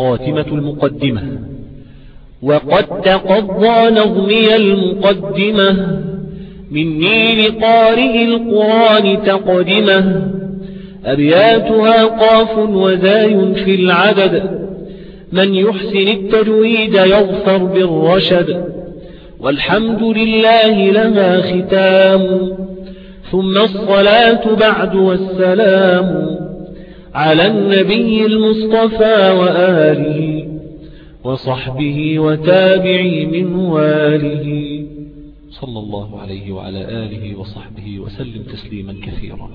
خاتمة المقدمة. وقد تقضى نظمي المقدمة. مني لقارئ القرآن تقدمة. أبياتها قاف وزاي في العدد. من يحسن التجويد يغفر بالرشد. والحمد لله لها ختام. ثم الصلاة بعد والسلام. على النبي المصطفى وآله وصحبه وتابعي من واله. صلى الله عليه وعلى آله وصحبه وسلم تسليما كثيرا.